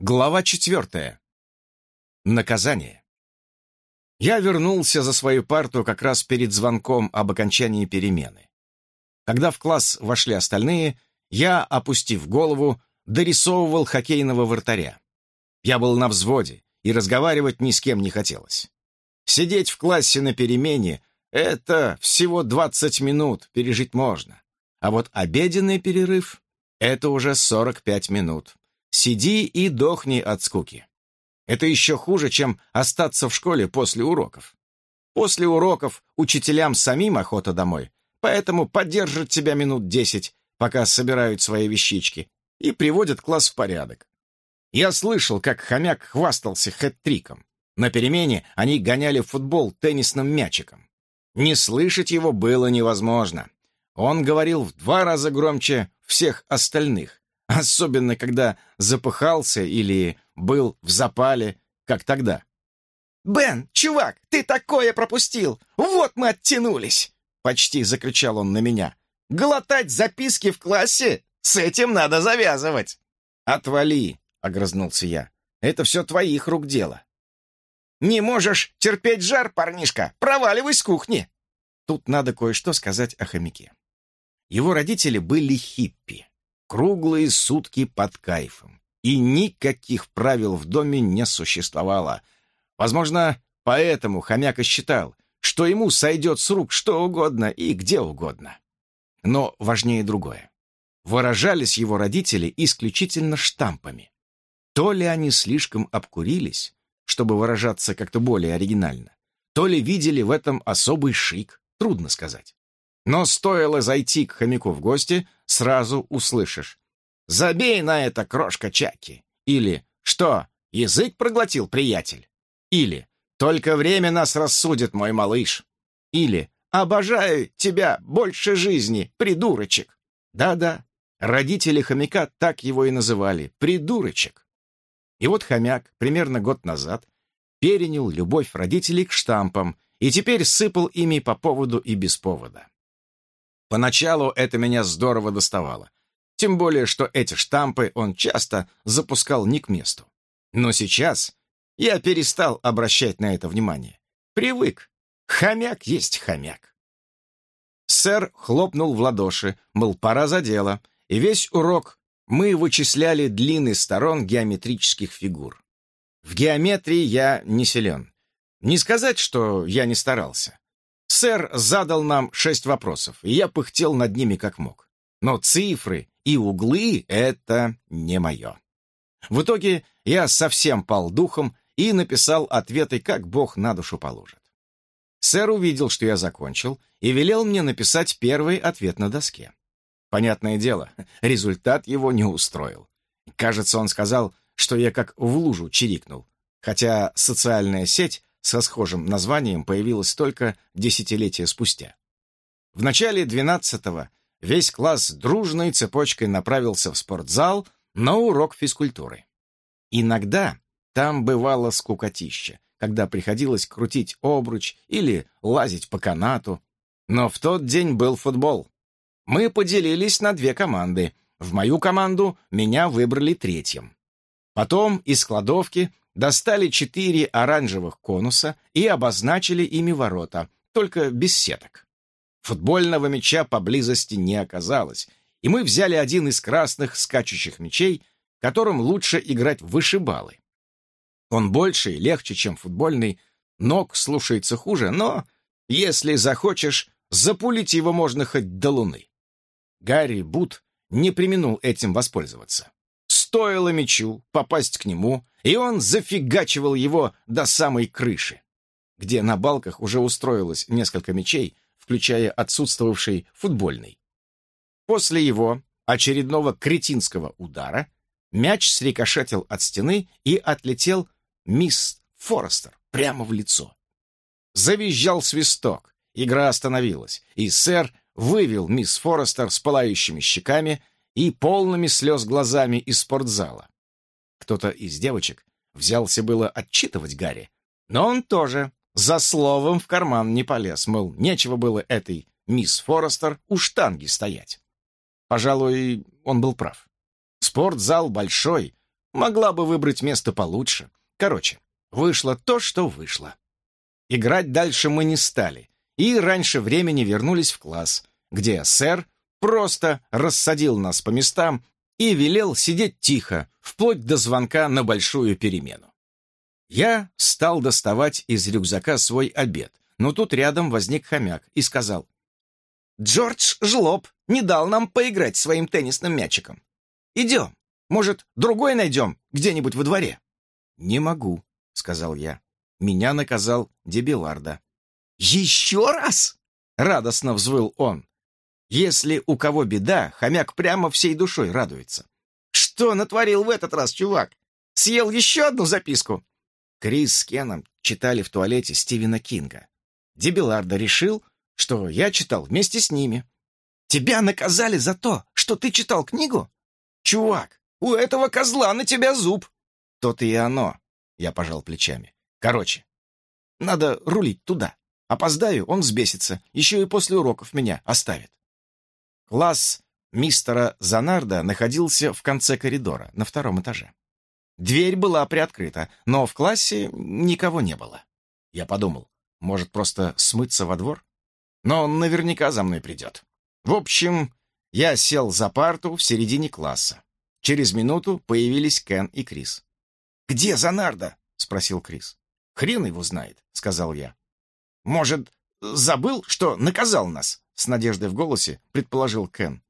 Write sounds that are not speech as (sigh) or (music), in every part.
Глава четвертая. Наказание. Я вернулся за свою парту как раз перед звонком об окончании перемены. Когда в класс вошли остальные, я, опустив голову, дорисовывал хоккейного вратаря. Я был на взводе, и разговаривать ни с кем не хотелось. Сидеть в классе на перемене — это всего 20 минут, пережить можно. А вот обеденный перерыв — это уже 45 минут. Сиди и дохни от скуки. Это еще хуже, чем остаться в школе после уроков. После уроков учителям самим охота домой, поэтому поддержат тебя минут десять, пока собирают свои вещички, и приводят класс в порядок. Я слышал, как хомяк хвастался хэт-триком. На перемене они гоняли футбол теннисным мячиком. Не слышать его было невозможно. Он говорил в два раза громче всех остальных, Особенно, когда запыхался или был в запале, как тогда. «Бен, чувак, ты такое пропустил! Вот мы оттянулись!» Почти закричал он на меня. «Глотать записки в классе? С этим надо завязывать!» «Отвали!» — огрызнулся я. «Это все твоих рук дело!» «Не можешь терпеть жар, парнишка? Проваливай с кухни!» Тут надо кое-что сказать о хомяке. Его родители были хиппи круглые сутки под кайфом, и никаких правил в доме не существовало. Возможно, поэтому хомяка считал, что ему сойдет с рук что угодно и где угодно. Но важнее другое. Выражались его родители исключительно штампами. То ли они слишком обкурились, чтобы выражаться как-то более оригинально, то ли видели в этом особый шик, трудно сказать. Но стоило зайти к хомяку в гости, сразу услышишь. «Забей на это, крошка Чаки!» Или «Что, язык проглотил, приятель?» Или «Только время нас рассудит, мой малыш!» Или «Обожаю тебя больше жизни, придурочек!» Да-да, родители хомяка так его и называли — придурочек. И вот хомяк примерно год назад перенял любовь родителей к штампам и теперь сыпал ими по поводу и без повода. Поначалу это меня здорово доставало. Тем более, что эти штампы он часто запускал не к месту. Но сейчас я перестал обращать на это внимание. Привык. Хомяк есть хомяк. Сэр хлопнул в ладоши, мол, пора за дело, и весь урок мы вычисляли длины сторон геометрических фигур. В геометрии я не силен. Не сказать, что я не старался. Сэр задал нам шесть вопросов, и я пыхтел над ними как мог. Но цифры и углы — это не мое. В итоге я совсем пал духом и написал ответы, как Бог на душу положит. Сэр увидел, что я закончил, и велел мне написать первый ответ на доске. Понятное дело, (laughs) результат его не устроил. Кажется, он сказал, что я как в лужу чирикнул, хотя социальная сеть со схожим названием появилась только десятилетия спустя. В начале 12-го весь класс дружной цепочкой направился в спортзал на урок физкультуры. Иногда там бывало скукотище, когда приходилось крутить обруч или лазить по канату. Но в тот день был футбол. Мы поделились на две команды. В мою команду меня выбрали третьим. Потом из кладовки достали четыре оранжевых конуса и обозначили ими ворота, только без сеток. Футбольного мяча поблизости не оказалось, и мы взяли один из красных скачущих мячей, которым лучше играть в вышибалы. Он больше и легче, чем футбольный, ног слушается хуже, но, если захочешь, запулить его можно хоть до луны. Гарри Бут не применул этим воспользоваться. Стоило мячу попасть к нему, и он зафигачивал его до самой крыши, где на балках уже устроилось несколько мячей, включая отсутствовавший футбольный. После его очередного кретинского удара мяч срикошетил от стены и отлетел мисс Форестер прямо в лицо. Завизжал свисток, игра остановилась, и сэр вывел мисс Форестер с пылающими щеками и полными слез глазами из спортзала. Кто-то из девочек взялся было отчитывать Гарри, но он тоже за словом в карман не полез, мол, нечего было этой мисс Форестер у штанги стоять. Пожалуй, он был прав. Спортзал большой, Могла бы выбрать место получше. Короче, вышло то, что вышло. Играть дальше мы не стали, и раньше времени вернулись в класс, где сэр просто рассадил нас по местам и велел сидеть тихо, вплоть до звонка на большую перемену. Я стал доставать из рюкзака свой обед, но тут рядом возник хомяк и сказал, «Джордж Жлоб не дал нам поиграть своим теннисным мячиком. Идем, может, другой найдем где-нибудь во дворе?» «Не могу», — сказал я. Меня наказал Дебиларда. «Еще раз?» — радостно взвыл он. Если у кого беда, хомяк прямо всей душой радуется. «Что натворил в этот раз, чувак? Съел еще одну записку?» Крис с Кеном читали в туалете Стивена Кинга. Дебиларда решил, что я читал вместе с ними. «Тебя наказали за то, что ты читал книгу? Чувак, у этого козла на тебя зуб!» «То-то и оно», — я пожал плечами. «Короче, надо рулить туда. Опоздаю, он взбесится, еще и после уроков меня оставит». Класс мистера Занарда находился в конце коридора, на втором этаже. Дверь была приоткрыта, но в классе никого не было. Я подумал, может, просто смыться во двор? Но он наверняка за мной придет. В общем, я сел за парту в середине класса. Через минуту появились Кен и Крис. «Где Занарда?» — спросил Крис. «Хрен его знает», — сказал я. «Может, забыл, что наказал нас?» — с надеждой в голосе предположил Кен.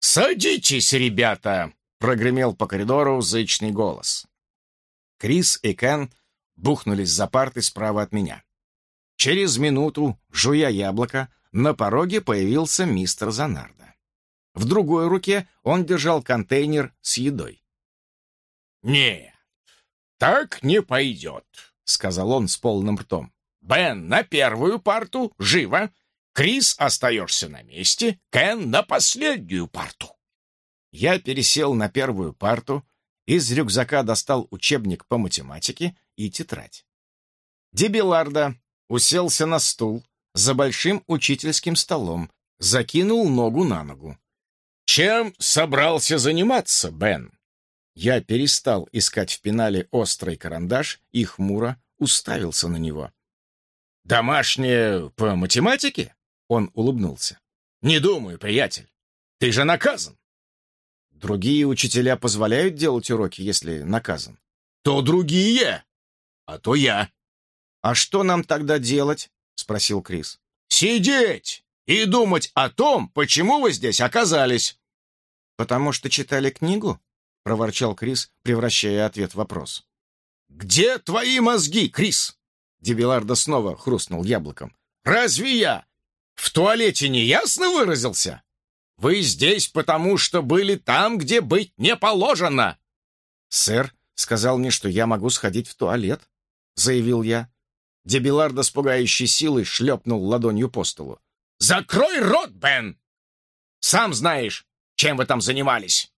«Садитесь, ребята!» — прогремел по коридору зычный голос. Крис и Кен бухнулись за парты справа от меня. Через минуту, жуя яблоко, на пороге появился мистер Занарда. В другой руке он держал контейнер с едой. «Нет, так не пойдет», — сказал он с полным ртом. «Бен, на первую парту, живо! Крис, остаешься на месте, Кен на последнюю парту». Я пересел на первую парту, из рюкзака достал учебник по математике и тетрадь. Дебиларда уселся на стул за большим учительским столом, закинул ногу на ногу. «Чем собрался заниматься, Бен?» Я перестал искать в пенале острый карандаш и хмуро уставился на него. «Домашнее по математике?» Он улыбнулся. «Не думаю, приятель. Ты же наказан». «Другие учителя позволяют делать уроки, если наказан?» «То другие, а то я». «А что нам тогда делать?» — спросил Крис. «Сидеть и думать о том, почему вы здесь оказались». «Потому что читали книгу?» — проворчал Крис, превращая ответ в вопрос. «Где твои мозги, Крис?» Дебилардо снова хрустнул яблоком. «Разве я в туалете неясно выразился? Вы здесь потому, что были там, где быть не положено!» «Сэр сказал мне, что я могу сходить в туалет», — заявил я. Дебилардо с пугающей силой шлепнул ладонью по столу. «Закрой рот, Бен! Сам знаешь, чем вы там занимались!»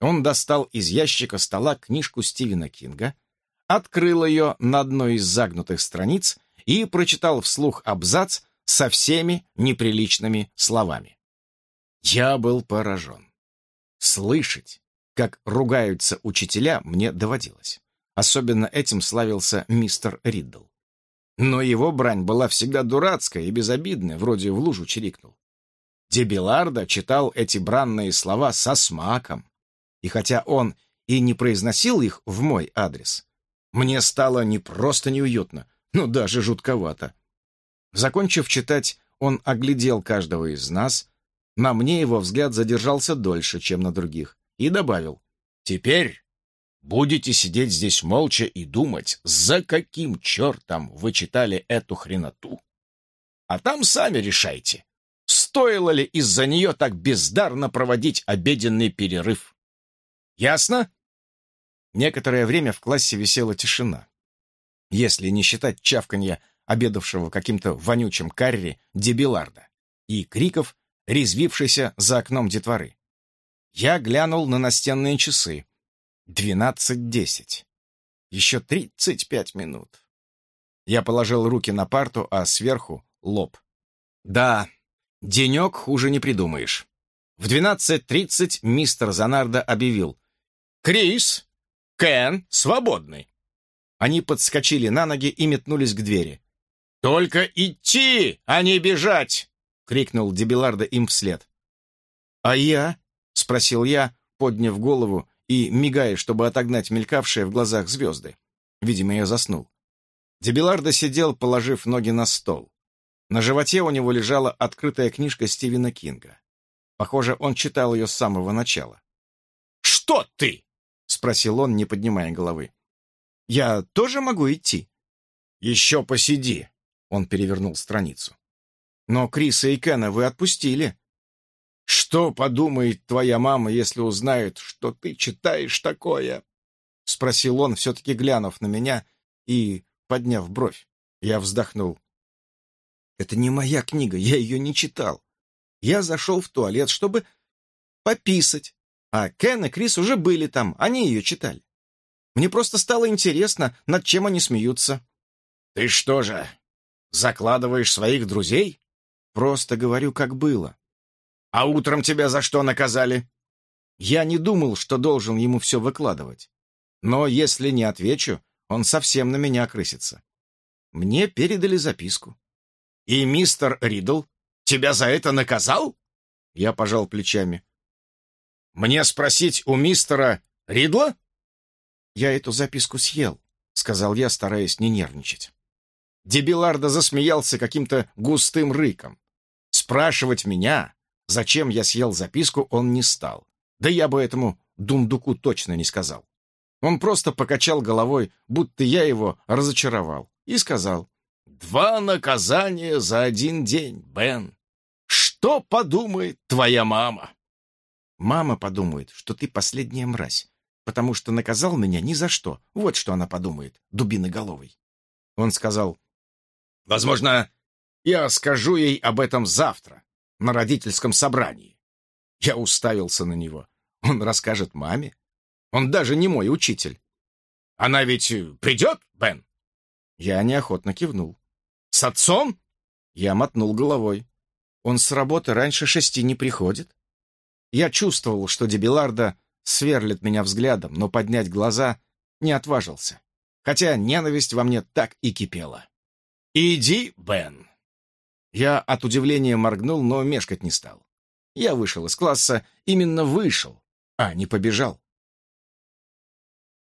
Он достал из ящика стола книжку Стивена Кинга, открыл ее на одной из загнутых страниц и прочитал вслух абзац со всеми неприличными словами. Я был поражен. Слышать, как ругаются учителя, мне доводилось. Особенно этим славился мистер Риддл. Но его брань была всегда дурацкая и безобидная, вроде в лужу чирикнул. Дебилардо читал эти бранные слова со смаком. И хотя он и не произносил их в мой адрес, мне стало не просто неуютно, но даже жутковато. Закончив читать, он оглядел каждого из нас. На мне его взгляд задержался дольше, чем на других, и добавил. «Теперь будете сидеть здесь молча и думать, за каким чертом вы читали эту хреноту. А там сами решайте, стоило ли из-за нее так бездарно проводить обеденный перерыв. Ясно?» Некоторое время в классе висела тишина. Если не считать чавканья обедавшего каким-то вонючим карри дебиларда, и криков, резвившейся за окном детворы. Я глянул на настенные часы. Двенадцать десять. Еще тридцать пять минут. Я положил руки на парту, а сверху — лоб. Да, денек хуже не придумаешь. В двенадцать тридцать мистер Занарда объявил. «Крис, Кен свободный. Они подскочили на ноги и метнулись к двери. «Только идти, а не бежать!» — крикнул Дебиларда им вслед. «А я?» — спросил я, подняв голову и мигая, чтобы отогнать мелькавшие в глазах звезды. Видимо, я заснул. Дебилардо сидел, положив ноги на стол. На животе у него лежала открытая книжка Стивена Кинга. Похоже, он читал ее с самого начала. «Что ты?» — спросил он, не поднимая головы. «Я тоже могу идти?» «Еще посиди», — он перевернул страницу. «Но Криса и Кена вы отпустили». «Что подумает твоя мама, если узнает, что ты читаешь такое?» — спросил он, все-таки глянув на меня и подняв бровь. Я вздохнул. «Это не моя книга, я ее не читал. Я зашел в туалет, чтобы пописать, а Кен и Крис уже были там, они ее читали. Мне просто стало интересно, над чем они смеются». «Ты что же, закладываешь своих друзей?» «Просто говорю, как было». «А утром тебя за что наказали?» Я не думал, что должен ему все выкладывать. Но если не отвечу, он совсем на меня крысится. Мне передали записку. «И мистер Ридл тебя за это наказал?» Я пожал плечами. «Мне спросить у мистера Ридла?» «Я эту записку съел», — сказал я, стараясь не нервничать. Дебилардо засмеялся каким-то густым рыком. Спрашивать меня, зачем я съел записку, он не стал. Да я бы этому дундуку точно не сказал. Он просто покачал головой, будто я его разочаровал, и сказал, «Два наказания за один день, Бен. Что подумает твоя мама?» «Мама подумает, что ты последняя мразь, потому что наказал меня ни за что. Вот что она подумает, дубиноголовый». Он сказал, «Возможно, я скажу ей об этом завтра, на родительском собрании». Я уставился на него. Он расскажет маме? Он даже не мой учитель. Она ведь придет, Бен? Я неохотно кивнул. С отцом? Я мотнул головой. Он с работы раньше шести не приходит. Я чувствовал, что Дебиларда сверлит меня взглядом, но поднять глаза не отважился. Хотя ненависть во мне так и кипела. «Иди, Бен!» Я от удивления моргнул, но мешкать не стал. Я вышел из класса, именно вышел, а не побежал.